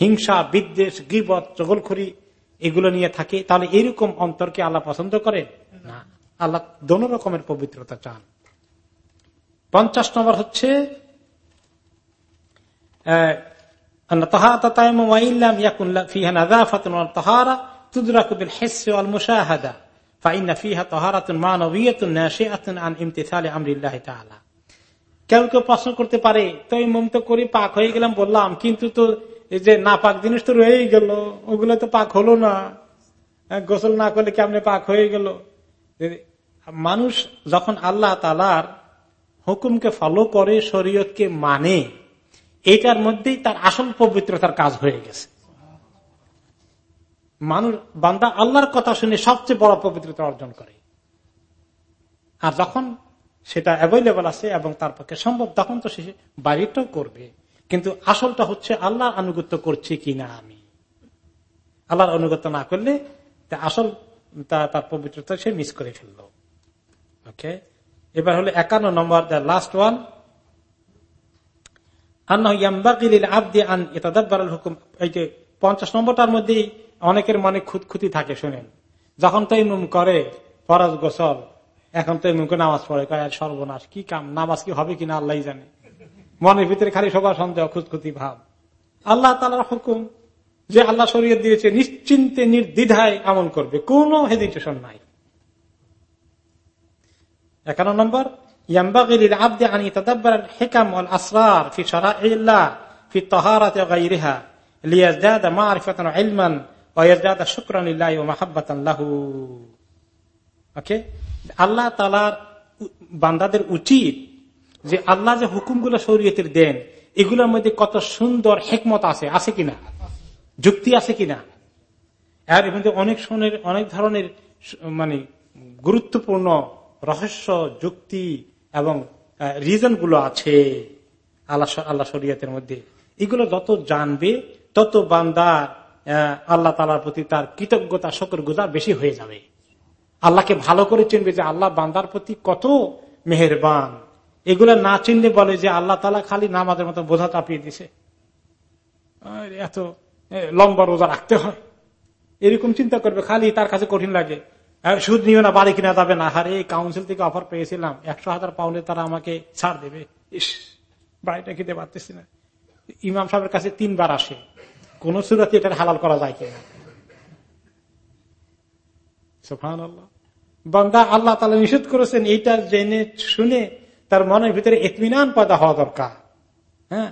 হিংসা, বিদ্বেষ, গিবত, চগলখড়ি এগুলো নিয়ে থাকে। তাহলে এরকম অন্তরকে আল্লাহ পছন্দ করেন না। আল্লাহ দোন রকমের পবিত্রতা চান। পঞ্চাশ নম্বর হচ্ছে কেউ কেউ করতে পারে করি, পাক হয়ে গেলাম, বললাম, কিন্তু তো এই যে না পাক জিনিস তো রয়েই গেল ওগুলো তো পাক হলো না। হ্যাঁ, গোসল না করলে কেমনে পাক হয়ে গেল? মানুষ যখন আল্লাহ তালার হুকুমকে ফলো করে শরীয়তকে মানে এটার মধ্যেই তার আসল পবিত্রতার কাজ হয়ে গেছে। মানুষ বান্দা আল্লাহর কথা শুনে সবচেয়ে বড় পবিত্রতা অর্জন করে। আর যখন সেটা অ্যাভেলেবল আছে এবং তার পক্ষে সম্ভব তখন তো সে বাড়িটাও করবে। কিন্তু আসলটা হচ্ছে আল্লাহর আনুগত্য করছি কিনা আমি। আল্লাহর আনুগত্য না করলে আসল তার পবিত্রতা সে মিস করে ফেলল। ওকে এবার হলো একান্ন নম্বর দ্য লাস্ট ওয়ান পঞ্চাশ নম্বরটার মধ্যেই অনেকের মনে খুঁতখুতি থাকে, শুনেন। যখন তো করে ফরজ গোসল, এখন তো মুখে নামাজ পড়ে, কয় সর্বনাশ, কি কাম, নামাজ কি হবে কিনা আল্লাহ জানে। মনের ভিতরে খালি সবার সন্দেহ খুঁজখুতি ভাব। আল্লাহ তালার হুকুম যে আল্লাহ শরীয় দিয়েছে, নিশ্চিন্তে, নির্দ্বিধায় আমল করবে। কোন হেজিটেশন নাই। একান্ন নম্বর ওকে আল্লাহ বান্দাদের উচিত যে আল্লাহ যে হুকুমগুলো শরীয়তের দেন, এগুলোর মধ্যে কত সুন্দর হেকমত আছে আছে কিনা? যুক্তি আছে কিনা? আর এর মধ্যে অনেক সনের, অনেক ধরনের মানে গুরুত্বপূর্ণ রহস্য, যুক্তি এবং রিজনগুলো আছে আল্লাহ আল্লাহ শরীয়তের মধ্যে। এগুলো যত জানবে, তত বান্দা আল্লাহ তালার প্রতি তার কৃতজ্ঞতা শকর গুজা বেশি হয়ে যাবে। আল্লাহকে ভালো করে চিনবে যে আল্লাহ বান্দার প্রতি কত মেহরবান। এগুলো না চিনলে বলে যে আল্লাহ তালা খালি নামাজের মতো বোঝা চাপিয়ে দিছে। এত লম্বা রোজা রাখতে হয়। এরকম চিন্তা করবে, খালি তার কাছে কঠিন লাগে। সুদ নিও না, বাড়ি কিনা যাবে না। হারে কাউন্সিল থেকে অফার পেয়েছিলাম। একশো হাজার পাউন্ডে তারা আমাকে ছাড় দেবে। ইস, বাড়িটা খেতে পারতেছি না। ইমাম সাহেবের কাছে তিনবার আসে। কোন সুরাতে এটা হালাল করা যায় কিনা? সুফান আল্লাহ বান্দা আল্লাহ তালা নিষেধ করেছেন, এইটা জেনে শুনে তার মনের ভিতরে এতমিনান পয়দা হওয়া দরকার। হ্যাঁ?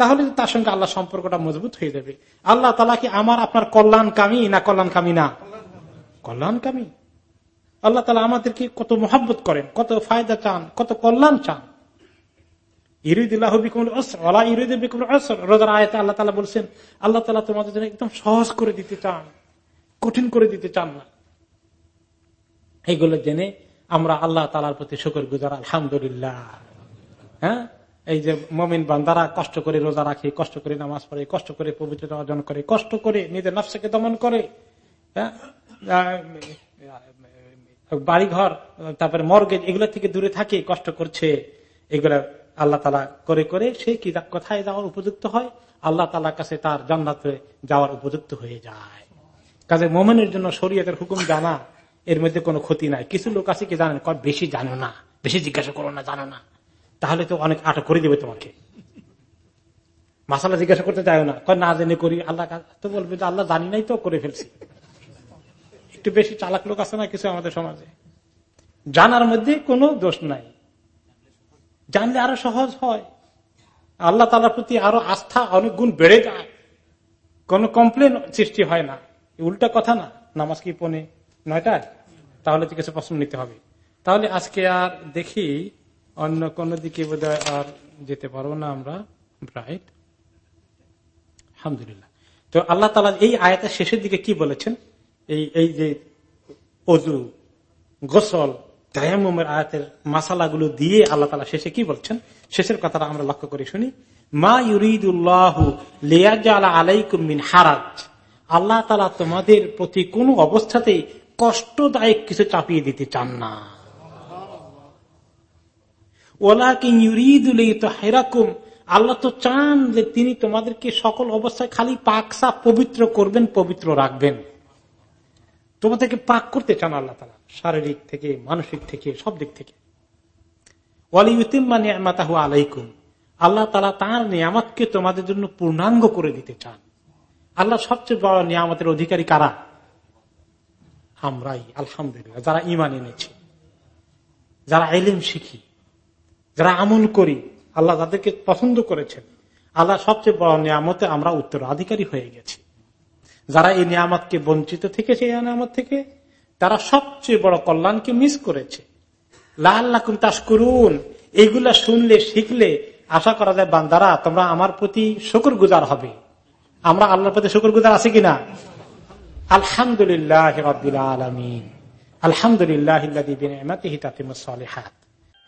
তাহলে তার সঙ্গে আল্লাহ সম্পর্কটা মজবুত হয়ে যাবে। আল্লাহ তালা কি আমার আপনার কল্যাণ কামি না কল্যাণ কামি না? কল্যাণ কামি আল্লাহ তালা আমাদেরকে কত মোহাব্বত করেন, কত ফায়দা চান, কত কল্যাণ চান। আল্লাহ তালা বলছেন, আল্লাহ তালা তোমাদের জন্য একদম সহজ করে দিতে চান, কঠিন করে দিতে চান না। এইগুলো জেনে আমরা আল্লাহ তালার প্রতি শুকর গুজার আলহামদুলিল্লাহ। হ্যাঁ? এই যে মমিন বান্দারা কষ্ট করে রোজা রাখে, কষ্ট করে নামাজ পড়ে, কষ্ট করে পবিত্রতা অর্জন করে, কষ্ট করে নিজের নফসকে দমন করে হ্যাঁ? বাড়িঘর, তারপরে মর্গেজ এগুলো থেকে দূরে থাকে, কষ্ট করছে, এগুলা আল্লাহ তালা করে করে সে কি কোথায় যাওয়ার উপযুক্ত হয়? আল্লাহ তালার কাছে তার জান্নাতে যাওয়ার উপযুক্ত হয়ে যায়। কাজে মোমেনের জন্য শরীয়তের হুকুম জানা এর মধ্যে কোনো ক্ষতি নাই। কিছু লোক আছে কি জানেন? বেশি জানো না, বেশি জিজ্ঞাসা করো না, জানো না। তাহলে তো অনেক আটক করে দেবে তোমাকে। মাসালা জিজ্ঞাসা করতে চায় না। কয়, না জেনে করি, আল্লাহ তো বলবে আল্লাহ জানি নাই তো, করে ফেলছি। একটু বেশি চালাক লোক আছে না কিছু আমাদের সমাজে? জানার মধ্যে কোনো দোষ নাই। জানলে আরও সহজ হয়। আল্লাহ তালার প্রতি আরও আস্থা, অনেক গুণ বেড়ে যায়। কোন কমপ্লেন সৃষ্টি হয় না। উল্টা কথা না, নামাজ কি পনে নয়টায় তাহলে তো কিছু প্রশ্ন নিতে হবে। তাহলে আজকে আর দেখি অন্য কোন দিকে বোধ আর যেতে পারব না আমরা। রাইট আলহামদুলিল্লাহ। তো আল্লাহ তালা এই আয়াতের শেষের দিকে কি বলেছেন? এই এই যে অজু, গোসল তায়ামের আয়াতের মাসালাগুলো দিয়ে আল্লাহ তালা শেষে কি বলছেন? শেষের কথাটা আমরা লক্ষ্য করে শুনি। মা ইউরিদুল্লাহ আলাইকুম মিন হারাজ। আল্লাহ তালা তোমাদের প্রতি কোন অবস্থাতেই কষ্টদায়ক কিছু চাপিয়ে দিতে চান না। ওলা কি হেরাকুম আল্লাহ তো চান যে তিনি তোমাদেরকে সকল অবস্থায় খালি পাক সাপ পবিত্র করবেন, পবিত্র রাখবেন। তোমাদেরকে পাক করতে চান আল্লাহ তালা শারীরিক থেকে, মানসিক থেকে, সব দিক থেকে। আলাইকুম, আল্লাহ তালা তার নিয়ামতকে তোমাদের জন্য পূর্ণাঙ্গ করে দিতে চান। আল্লাহ সবচেয়ে বড় নিয়ামতের অধিকারী কারা? আমরাই, আলহামদুলিল্লাহ। যারা ইমান এনেছি, যারা এলিম শিখি, যারা আমল করি, আল্লাহ তাদেরকে পছন্দ করেছেন। আল্লাহ সবচেয়ে বড় নিয়ামতে আমরা উত্তরাধিকারী হয়ে গেছি। যারা এই নিয়ামতকে বঞ্চিত থেকে, সেই নিয়ামত থেকে তারা সবচেয়ে বড় কল্যাণকে মিস করেছে। লাল্লাহ তাস করুন এইগুলা শুনলে, শিখলে আশা করা যায়, বান্দারা, তোমরা আমার প্রতি শকুর গুজার হবে। আমরা আল্লাহর প্রতি শকুর গুজার আছে কিনা? আলহামদুলিল্লাহ আলমিন আলহামদুলিল্লাহ